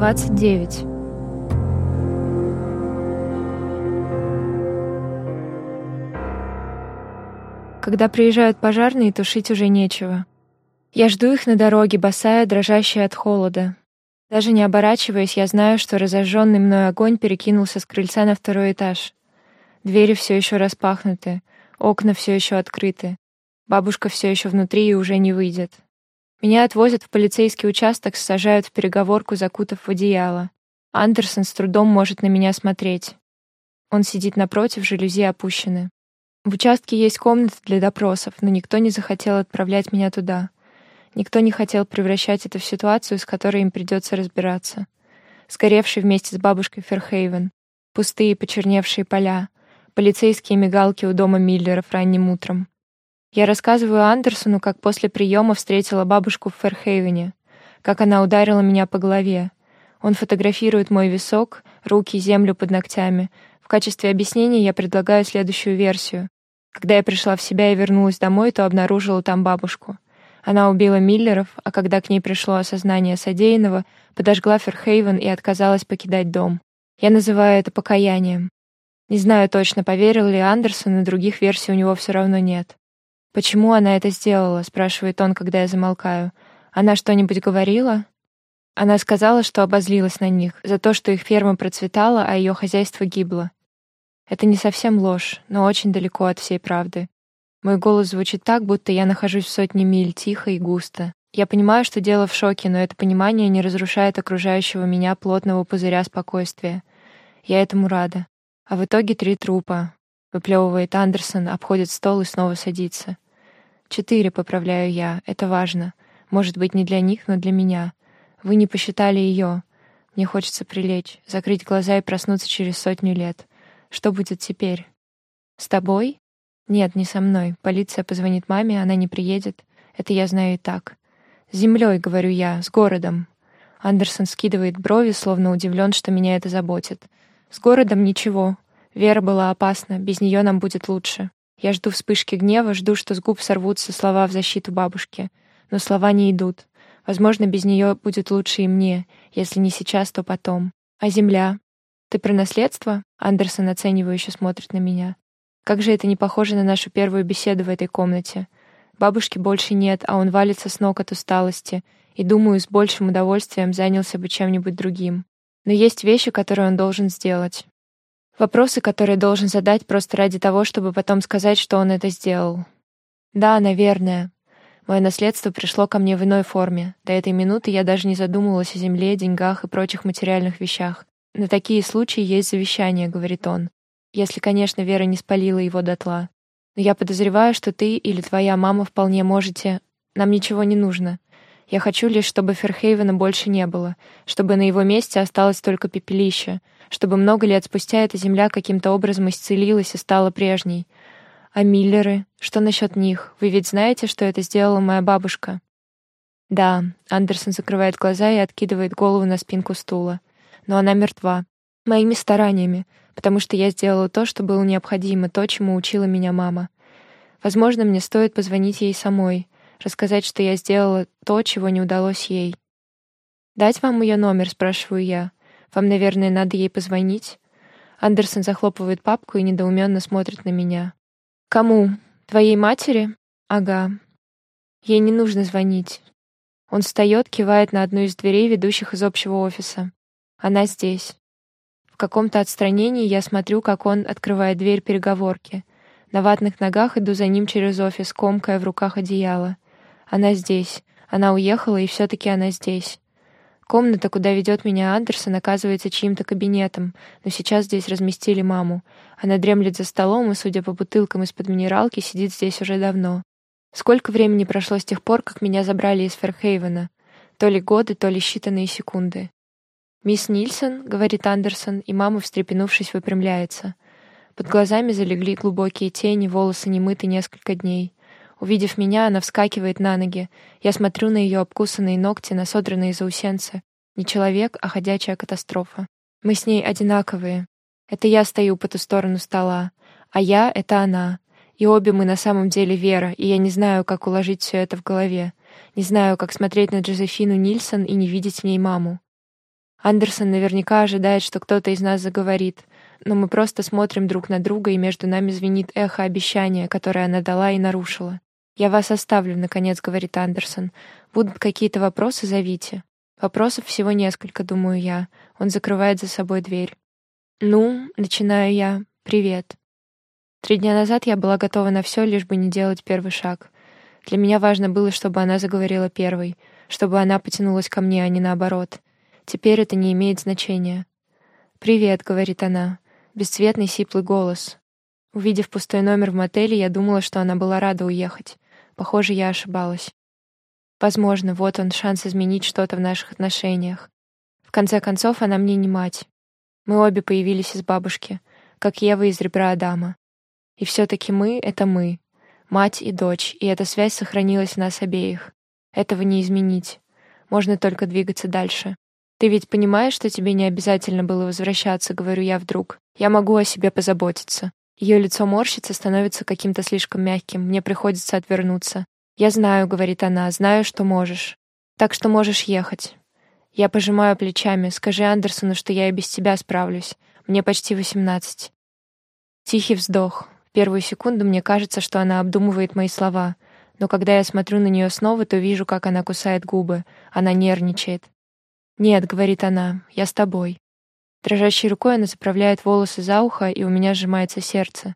29. Когда приезжают пожарные, тушить уже нечего. Я жду их на дороге, босая, дрожащая от холода. Даже не оборачиваясь, я знаю, что разожженный мной огонь перекинулся с крыльца на второй этаж. Двери все еще распахнуты, окна все еще открыты. Бабушка все еще внутри и уже не выйдет. Меня отвозят в полицейский участок, сажают в переговорку, закутав в одеяло. Андерсон с трудом может на меня смотреть. Он сидит напротив, жалюзи опущены. В участке есть комната для допросов, но никто не захотел отправлять меня туда. Никто не хотел превращать это в ситуацию, с которой им придется разбираться. Сгоревший вместе с бабушкой Ферхейвен, пустые почерневшие поля, полицейские мигалки у дома Миллеров ранним утром. Я рассказываю Андерсону, как после приема встретила бабушку в Ферхейвене, как она ударила меня по голове. Он фотографирует мой висок, руки, землю под ногтями. В качестве объяснения я предлагаю следующую версию. Когда я пришла в себя и вернулась домой, то обнаружила там бабушку. Она убила Миллеров, а когда к ней пришло осознание содеянного, подожгла Ферхейвен и отказалась покидать дом. Я называю это покаянием. Не знаю точно, поверил ли Андерсон, и других версий у него все равно нет. «Почему она это сделала?» — спрашивает он, когда я замолкаю. «Она что-нибудь говорила?» Она сказала, что обозлилась на них за то, что их ферма процветала, а ее хозяйство гибло. Это не совсем ложь, но очень далеко от всей правды. Мой голос звучит так, будто я нахожусь в сотне миль тихо и густо. Я понимаю, что дело в шоке, но это понимание не разрушает окружающего меня плотного пузыря спокойствия. Я этому рада. А в итоге три трупа, Выплевывает Андерсон, обходит стол и снова садится. Четыре, поправляю я. Это важно. Может быть, не для них, но для меня. Вы не посчитали ее. Мне хочется прилечь, закрыть глаза и проснуться через сотню лет. Что будет теперь? С тобой? Нет, не со мной. Полиция позвонит маме, она не приедет. Это я знаю и так. С землей, говорю я, с городом. Андерсон скидывает брови, словно удивлен, что меня это заботит. С городом ничего. Вера была опасна, без нее нам будет лучше. Я жду вспышки гнева, жду, что с губ сорвутся слова в защиту бабушки. Но слова не идут. Возможно, без нее будет лучше и мне. Если не сейчас, то потом. А земля? Ты про наследство? Андерсон оценивающе смотрит на меня. Как же это не похоже на нашу первую беседу в этой комнате. Бабушки больше нет, а он валится с ног от усталости. И, думаю, с большим удовольствием занялся бы чем-нибудь другим. Но есть вещи, которые он должен сделать. Вопросы, которые должен задать просто ради того, чтобы потом сказать, что он это сделал. Да, наверное. Мое наследство пришло ко мне в иной форме. До этой минуты я даже не задумывалась о земле, деньгах и прочих материальных вещах. На такие случаи есть завещание, говорит он. Если, конечно, Вера не спалила его дотла. Но я подозреваю, что ты или твоя мама вполне можете... Нам ничего не нужно. Я хочу лишь, чтобы Ферхейвена больше не было, чтобы на его месте осталось только пепелище, чтобы много лет спустя эта земля каким-то образом исцелилась и стала прежней. А Миллеры? Что насчет них? Вы ведь знаете, что это сделала моя бабушка? Да, Андерсон закрывает глаза и откидывает голову на спинку стула. Но она мертва. Моими стараниями, потому что я сделала то, что было необходимо, то, чему учила меня мама. Возможно, мне стоит позвонить ей самой, рассказать, что я сделала то, чего не удалось ей. «Дать вам ее номер?» — спрашиваю я. «Вам, наверное, надо ей позвонить?» Андерсон захлопывает папку и недоуменно смотрит на меня. «Кому? Твоей матери?» «Ага. Ей не нужно звонить». Он встает, кивает на одну из дверей, ведущих из общего офиса. Она здесь. В каком-то отстранении я смотрю, как он открывает дверь переговорки. На ватных ногах иду за ним через офис, комкая в руках одеяло. Она здесь. Она уехала, и все-таки она здесь. Комната, куда ведет меня Андерсон, оказывается чьим-то кабинетом, но сейчас здесь разместили маму. Она дремлет за столом и, судя по бутылкам из-под минералки, сидит здесь уже давно. Сколько времени прошло с тех пор, как меня забрали из Ферхейвена? То ли годы, то ли считанные секунды. «Мисс Нильсон», — говорит Андерсон, и мама, встрепенувшись, выпрямляется. Под глазами залегли глубокие тени, волосы не мыты несколько дней. Увидев меня, она вскакивает на ноги. Я смотрю на ее обкусанные ногти, на содранные заусенцы. Не человек, а ходячая катастрофа. Мы с ней одинаковые. Это я стою по ту сторону стола, а я — это она. И обе мы на самом деле Вера, и я не знаю, как уложить все это в голове. Не знаю, как смотреть на Джозефину Нильсон и не видеть в ней маму. Андерсон наверняка ожидает, что кто-то из нас заговорит, но мы просто смотрим друг на друга, и между нами звенит эхо обещания, которое она дала и нарушила. «Я вас оставлю», — наконец говорит Андерсон. «Будут какие-то вопросы, зовите». Вопросов всего несколько, думаю я. Он закрывает за собой дверь. «Ну», — начинаю я, — «привет». Три дня назад я была готова на все, лишь бы не делать первый шаг. Для меня важно было, чтобы она заговорила первой, чтобы она потянулась ко мне, а не наоборот. Теперь это не имеет значения. «Привет», — говорит она. Бесцветный сиплый голос. Увидев пустой номер в мотеле, я думала, что она была рада уехать. Похоже, я ошибалась. Возможно, вот он шанс изменить что-то в наших отношениях. В конце концов, она мне не мать. Мы обе появились из бабушки, как Ева из ребра Адама. И все таки мы — это мы, мать и дочь, и эта связь сохранилась в нас обеих. Этого не изменить. Можно только двигаться дальше. Ты ведь понимаешь, что тебе не обязательно было возвращаться, говорю я вдруг. Я могу о себе позаботиться. Ее лицо морщится, становится каким-то слишком мягким. Мне приходится отвернуться. Я знаю, говорит она, знаю, что можешь. Так что можешь ехать. Я пожимаю плечами. Скажи Андерсону, что я и без тебя справлюсь. Мне почти восемнадцать. Тихий вздох. В первую секунду мне кажется, что она обдумывает мои слова, но когда я смотрю на нее снова, то вижу, как она кусает губы. Она нервничает. «Нет», — говорит она, — «я с тобой». Дрожащей рукой она заправляет волосы за ухо, и у меня сжимается сердце.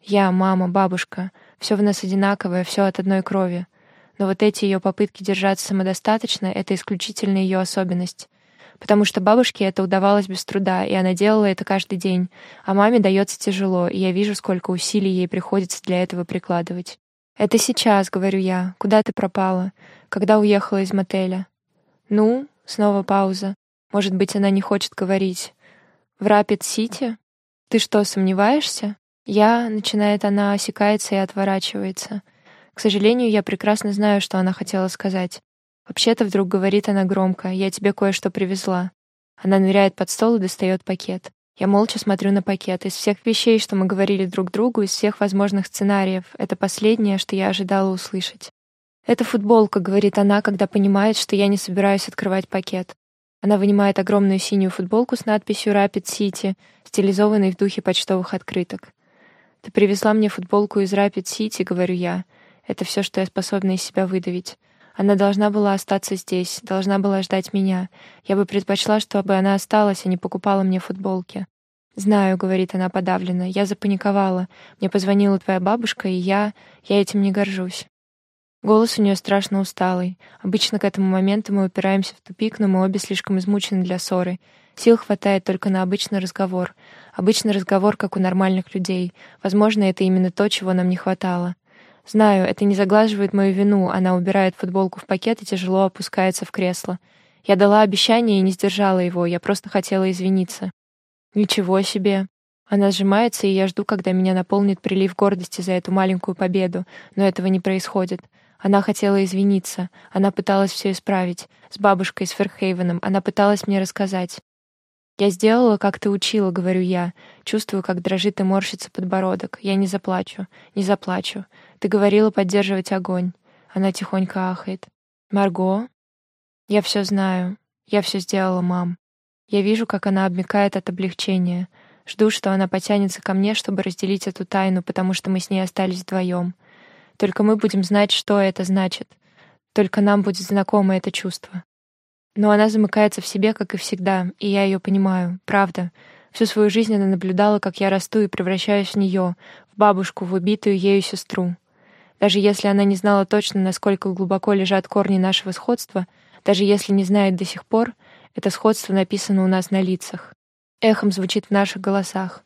Я, мама, бабушка, все в нас одинаковое, все от одной крови. Но вот эти ее попытки держаться самодостаточно — это исключительно ее особенность. Потому что бабушке это удавалось без труда, и она делала это каждый день, а маме дается тяжело, и я вижу, сколько усилий ей приходится для этого прикладывать. «Это сейчас», — говорю я. «Куда ты пропала? Когда уехала из мотеля?» «Ну?» — снова пауза. «Может быть, она не хочет говорить. В Рапид-Сити? Ты что, сомневаешься? Я, начинает она, осекается и отворачивается. К сожалению, я прекрасно знаю, что она хотела сказать. Вообще-то вдруг говорит она громко, я тебе кое-что привезла. Она ныряет под стол и достает пакет. Я молча смотрю на пакет. Из всех вещей, что мы говорили друг другу, из всех возможных сценариев, это последнее, что я ожидала услышать. «Это футболка», — говорит она, когда понимает, что я не собираюсь открывать пакет. Она вынимает огромную синюю футболку с надписью Rapid City, стилизованной в духе почтовых открыток. «Ты привезла мне футболку из Rapid City», — говорю я. «Это все, что я способна из себя выдавить. Она должна была остаться здесь, должна была ждать меня. Я бы предпочла, чтобы она осталась, а не покупала мне футболки». «Знаю», — говорит она подавленно, — «я запаниковала. Мне позвонила твоя бабушка, и я... я этим не горжусь». Голос у нее страшно усталый. Обычно к этому моменту мы упираемся в тупик, но мы обе слишком измучены для ссоры. Сил хватает только на обычный разговор. Обычный разговор, как у нормальных людей. Возможно, это именно то, чего нам не хватало. Знаю, это не заглаживает мою вину. Она убирает футболку в пакет и тяжело опускается в кресло. Я дала обещание и не сдержала его. Я просто хотела извиниться. Ничего себе. Она сжимается, и я жду, когда меня наполнит прилив гордости за эту маленькую победу, но этого не происходит. Она хотела извиниться, она пыталась все исправить. С бабушкой, с Ферхейвеном, она пыталась мне рассказать. «Я сделала, как ты учила», — говорю я. Чувствую, как дрожит и морщится подбородок. Я не заплачу, не заплачу. Ты говорила поддерживать огонь. Она тихонько ахает. «Марго?» «Я все знаю. Я все сделала, мам». Я вижу, как она обмякает от облегчения. Жду, что она потянется ко мне, чтобы разделить эту тайну, потому что мы с ней остались вдвоем. Только мы будем знать, что это значит. Только нам будет знакомо это чувство. Но она замыкается в себе, как и всегда, и я ее понимаю, правда. Всю свою жизнь она наблюдала, как я расту и превращаюсь в нее, в бабушку, в убитую ею сестру. Даже если она не знала точно, насколько глубоко лежат корни нашего сходства, даже если не знает до сих пор, это сходство написано у нас на лицах. Эхом звучит в наших голосах.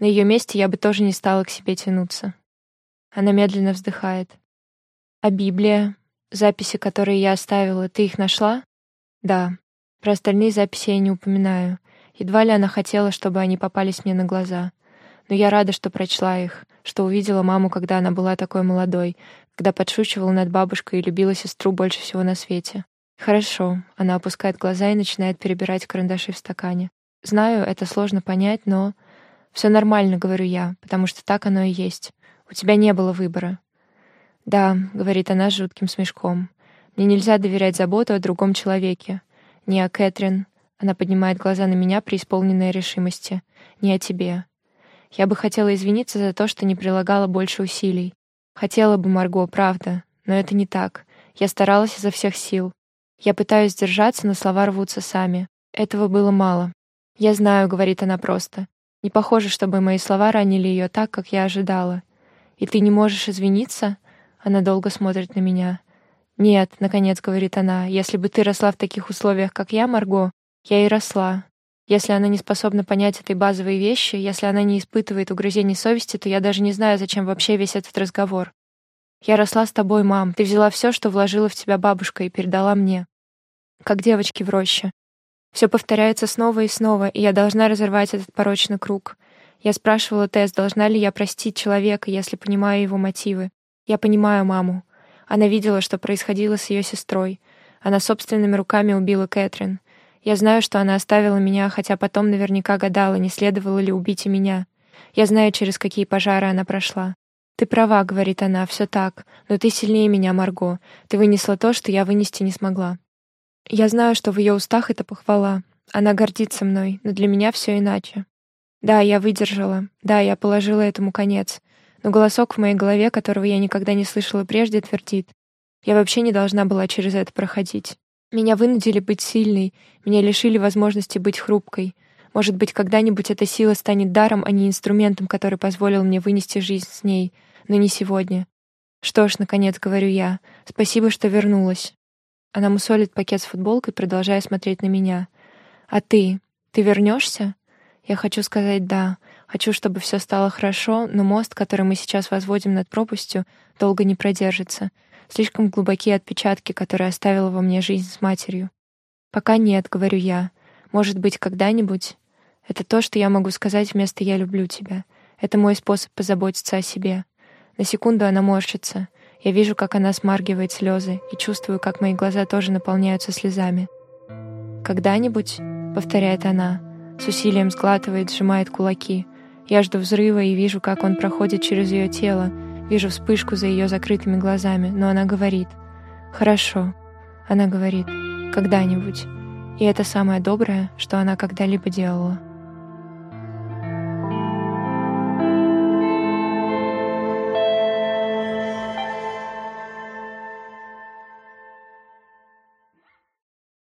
На ее месте я бы тоже не стала к себе тянуться. Она медленно вздыхает. «А Библия? Записи, которые я оставила, ты их нашла?» «Да. Про остальные записи я не упоминаю. Едва ли она хотела, чтобы они попались мне на глаза. Но я рада, что прочла их, что увидела маму, когда она была такой молодой, когда подшучивала над бабушкой и любила сестру больше всего на свете. Хорошо. Она опускает глаза и начинает перебирать карандаши в стакане. Знаю, это сложно понять, но... Все нормально, говорю я, потому что так оно и есть. У тебя не было выбора. Да, говорит она с жутким смешком. Мне нельзя доверять заботу о другом человеке. Ни о Кэтрин. Она поднимает глаза на меня, преисполненная решимости. «Не о тебе. Я бы хотела извиниться за то, что не прилагала больше усилий. Хотела бы, Марго, правда, но это не так. Я старалась изо всех сил. Я пытаюсь сдержаться, но слова рвутся сами. Этого было мало. «Я знаю», — говорит она просто. «Не похоже, чтобы мои слова ранили ее так, как я ожидала. И ты не можешь извиниться?» Она долго смотрит на меня. «Нет», — наконец говорит она, — «если бы ты росла в таких условиях, как я, Марго, я и росла. Если она не способна понять этой базовой вещи, если она не испытывает угрызений совести, то я даже не знаю, зачем вообще весь этот разговор. Я росла с тобой, мам. Ты взяла все, что вложила в тебя бабушка, и передала мне. Как девочки в роще. Все повторяется снова и снова, и я должна разорвать этот порочный круг. Я спрашивала Тесс, должна ли я простить человека, если понимаю его мотивы. Я понимаю маму. Она видела, что происходило с ее сестрой. Она собственными руками убила Кэтрин. Я знаю, что она оставила меня, хотя потом наверняка гадала, не следовало ли убить и меня. Я знаю, через какие пожары она прошла. «Ты права», — говорит она, — «все так. Но ты сильнее меня, Марго. Ты вынесла то, что я вынести не смогла». Я знаю, что в ее устах это похвала. Она гордится мной, но для меня все иначе. Да, я выдержала. Да, я положила этому конец. Но голосок в моей голове, которого я никогда не слышала прежде, твердит. Я вообще не должна была через это проходить. Меня вынудили быть сильной, меня лишили возможности быть хрупкой. Может быть, когда-нибудь эта сила станет даром, а не инструментом, который позволил мне вынести жизнь с ней, но не сегодня. Что ж, наконец, говорю я, спасибо, что вернулась. Она мусолит пакет с футболкой, продолжая смотреть на меня. «А ты? Ты вернешься? Я хочу сказать «да». Хочу, чтобы все стало хорошо, но мост, который мы сейчас возводим над пропастью, долго не продержится. Слишком глубокие отпечатки, которые оставила во мне жизнь с матерью. «Пока нет», — говорю я. «Может быть, когда-нибудь?» Это то, что я могу сказать вместо «я люблю тебя». Это мой способ позаботиться о себе. На секунду она морщится. Я вижу, как она смаргивает слезы, и чувствую, как мои глаза тоже наполняются слезами. «Когда-нибудь», — повторяет она, с усилием сглатывает, сжимает кулаки. Я жду взрыва и вижу, как он проходит через ее тело, вижу вспышку за ее закрытыми глазами, но она говорит «Хорошо». Она говорит «Когда-нибудь». И это самое доброе, что она когда-либо делала.